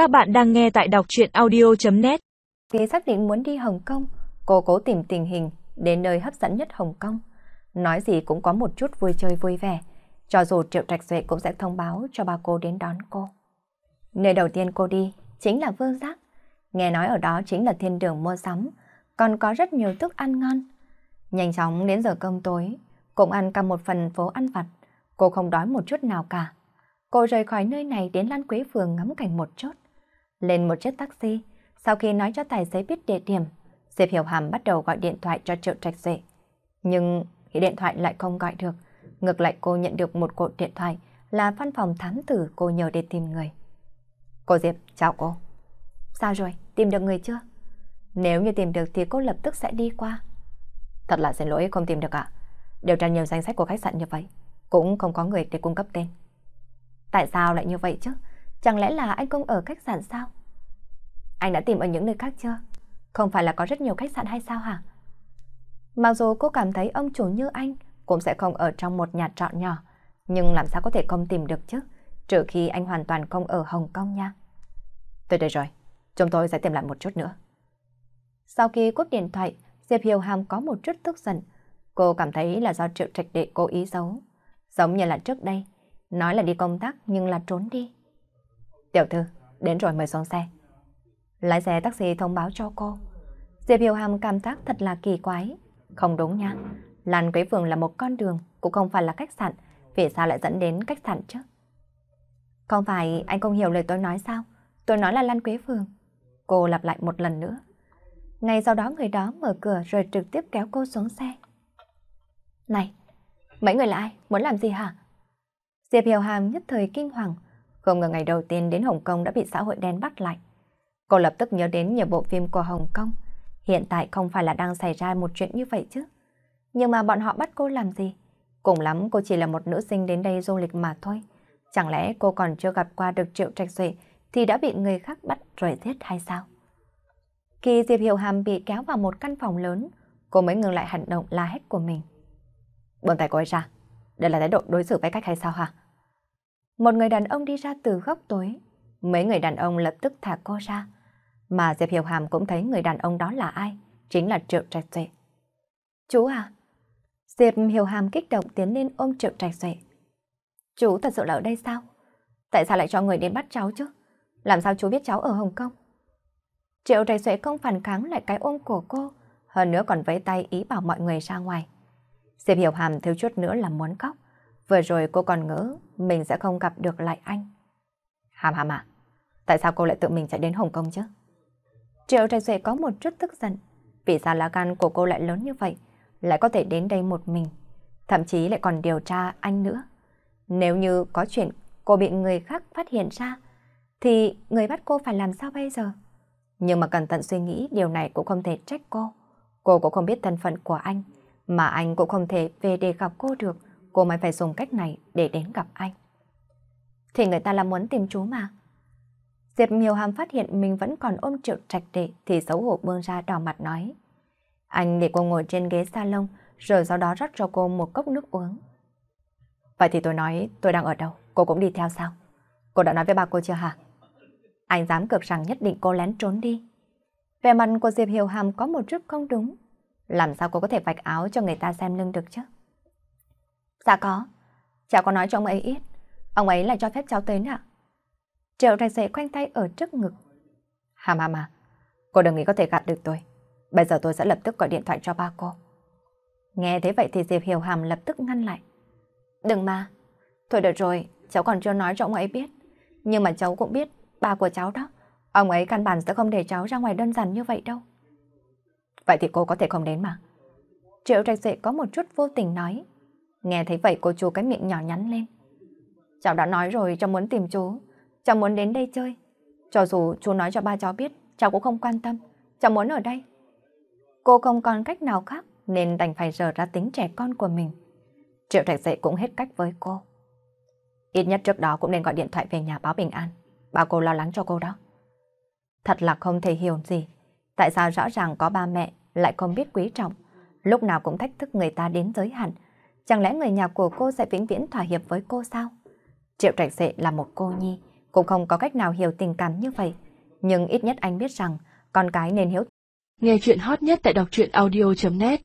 Các bạn đang nghe tại đọc chuyện audio.net Khi xác định muốn đi Hồng Kông, cô cố tìm tình hình đến nơi hấp dẫn nhất Hồng Kông. Nói gì cũng có một chút vui chơi vui vẻ, cho dù Triệu Trạch Duệ cũng sẽ thông báo cho ba cô đến đón cô. Nơi đầu tiên cô đi chính là Vương Giác. Nghe nói ở đó chính là thiên đường mua sắm, còn có rất nhiều thức ăn ngon. Nhanh chóng đến giờ cơm tối, cũng ăn cả một phần phố ăn vặt. Cô không đói một chút nào cả. Cô rời khỏi nơi này đến Lan Quế Phường ngắm cảnh một chút. Lên một chiếc taxi, sau khi nói cho tài xế biết địa điểm, Diệp Hiểu Hàm bắt đầu gọi điện thoại cho Triệu Trạch Duệ. Nhưng khi điện thoại lại không gọi được, ngược lại cô nhận được một cuộc điện thoại là văn phòng thám tử cô nhờ để tìm người. Cô Diệp, chào cô. Sao rồi, tìm được người chưa? Nếu như tìm được thì cô lập tức sẽ đi qua. Thật là xin lỗi không tìm được ạ. Điều tra nhiều danh sách của khách sạn như vậy, cũng không có người để cung cấp tên. Tại sao lại như vậy chứ? Chẳng lẽ là anh không ở khách sạn sao? Anh đã tìm ở những nơi khác chưa? Không phải là có rất nhiều khách sạn hay sao hả? Mặc dù cô cảm thấy ông chủ như anh cũng sẽ không ở trong một nhà trọ nhỏ, nhưng làm sao có thể không tìm được chứ? Trừ khi anh hoàn toàn không ở Hồng Kông nha. Tôi đây rồi, chúng tôi sẽ tìm lại một chút nữa. Sau khi cúp điện thoại, Diệp Hiểu Hàm có một chút tức giận. Cô cảm thấy là do triệu trạch đệ cố ý giấu. Giống như là trước đây, nói là đi công tác nhưng là trốn đi. Tiểu thư, đến rồi mời xuống xe. Lái xe taxi thông báo cho cô. Diệp Hiểu Hàm cảm giác thật là kỳ quái. Không đúng nha. Lan Quế Phường là một con đường, cũng không phải là khách sạn. Vì sao lại dẫn đến khách sạn chứ? Không phải anh không hiểu lời tôi nói sao? Tôi nói là Lan Quế Phường. Cô lặp lại một lần nữa. Ngay sau đó người đó mở cửa rồi trực tiếp kéo cô xuống xe. Này, mấy người là ai? Muốn làm gì hả? Diệp Hiểu Hàm nhất thời kinh hoàng. Không ngờ ngày đầu tiên đến Hồng Kông đã bị xã hội đen bắt lại. Cô lập tức nhớ đến nhiều bộ phim của Hồng Kông. Hiện tại không phải là đang xảy ra một chuyện như vậy chứ. Nhưng mà bọn họ bắt cô làm gì? Cùng lắm cô chỉ là một nữ sinh đến đây du lịch mà thôi. Chẳng lẽ cô còn chưa gặp qua được Triệu Trạch Duệ thì đã bị người khác bắt rồi giết hay sao? Khi Diệp Hiểu Hàm bị kéo vào một căn phòng lớn, cô mới ngừng lại hành động la hét của mình. Buông tay cô ấy ra. Đây là thái độ đối xử với cách hay sao hả? Một người đàn ông đi ra từ góc tối. Mấy người đàn ông lập tức thả cô ra. Mà Diệp Hiểu Hàm cũng thấy người đàn ông đó là ai? Chính là Triệu Trạch Duệ. Chú à? Diệp Hiểu Hàm kích động tiến lên ôm Triệu Trạch Duệ. Chú thật sự là ở đây sao? Tại sao lại cho người đến bắt cháu chứ? Làm sao chú biết cháu ở Hồng Kông? Triệu Trạch Duệ không phản kháng lại cái ôm của cô, hơn nữa còn vẫy tay ý bảo mọi người ra ngoài. Diệp Hiểu Hàm thiếu chút nữa là muốn khóc. Vừa rồi cô còn ngỡ mình sẽ không gặp được lại anh. Hàm Hàm à, tại sao cô lại tự mình chạy đến Hồng Kông chứ? Triệu Trạch Duệ có một chút tức giận. Vì sao lá gan của cô lại lớn như vậy, lại có thể đến đây một mình, thậm chí lại còn điều tra anh nữa. Nếu như có chuyện cô bị người khác phát hiện ra, thì người bắt cô phải làm sao bây giờ? Nhưng mà cẩn thận suy nghĩ điều này cũng không thể trách cô. Cô cũng không biết thân phận của anh, mà anh cũng không thể về để gặp cô được. Cô mới phải dùng cách này để đến gặp anh. Thì người ta là muốn tìm chú mà. Diệp Miêu Hàm phát hiện mình vẫn còn ôm triệu trạch đệ thì xấu hổ bương ra đỏ mặt nói. Anh để cô ngồi trên ghế salon rồi sau đó rót cho cô một cốc nước uống. Vậy thì tôi nói tôi đang ở đâu, cô cũng đi theo sao? Cô đã nói với ba cô chưa hả? Anh dám cược rằng nhất định cô lén trốn đi. Về mặt của Diệp Hiểu Hàm có một chút không đúng. Làm sao cô có thể vạch áo cho người ta xem lưng được chứ? Dạ có. Cháu có nói cho ông ấy ít. Ông ấy lại cho phép cháu tới ạ. Triệu rạch dậy khoanh tay ở trước ngực. Hàm hàm mà, cô đừng nghĩ có thể gạt được tôi. Bây giờ tôi sẽ lập tức gọi điện thoại cho ba cô. Nghe thế vậy thì Diệp Hiểu Hàm lập tức ngăn lại. Đừng mà. Thôi được rồi, cháu còn chưa nói cho ông ấy biết. Nhưng mà cháu cũng biết ba của cháu đó. Ông ấy căn bản sẽ không để cháu ra ngoài đơn giản như vậy đâu. Vậy thì cô có thể không đến mà. Triệu trạch dậy có một chút vô tình nói. Nghe thấy vậy cô chú cái miệng nhỏ nhắn lên. Cháu đã nói rồi cháu muốn tìm chú. Cháu muốn đến đây chơi. Cho dù chú nói cho ba cháu biết, cháu cũng không quan tâm. Cháu muốn ở đây. Cô không còn cách nào khác nên đành phải rờ ra tính trẻ con của mình. Triệu trạch dậy cũng hết cách với cô. Ít nhất trước đó cũng nên gọi điện thoại về nhà báo bình an. Bảo cô lo lắng cho cô đó. Thật là không thể hiểu gì. Tại sao rõ ràng có ba mẹ lại không biết quý trọng, lúc nào cũng thách thức người ta đến giới hạn. Chẳng lẽ người nhà của cô sẽ vĩnh viễn thỏa hiệp với cô sao? Triệu Trạch Sệ là một cô nhi, cũng không có cách nào hiểu tình cảm như vậy. Nhưng ít nhất anh biết rằng con cái nên hiếu. Nghe chuyện hot nhất tại đọc truyện audio.net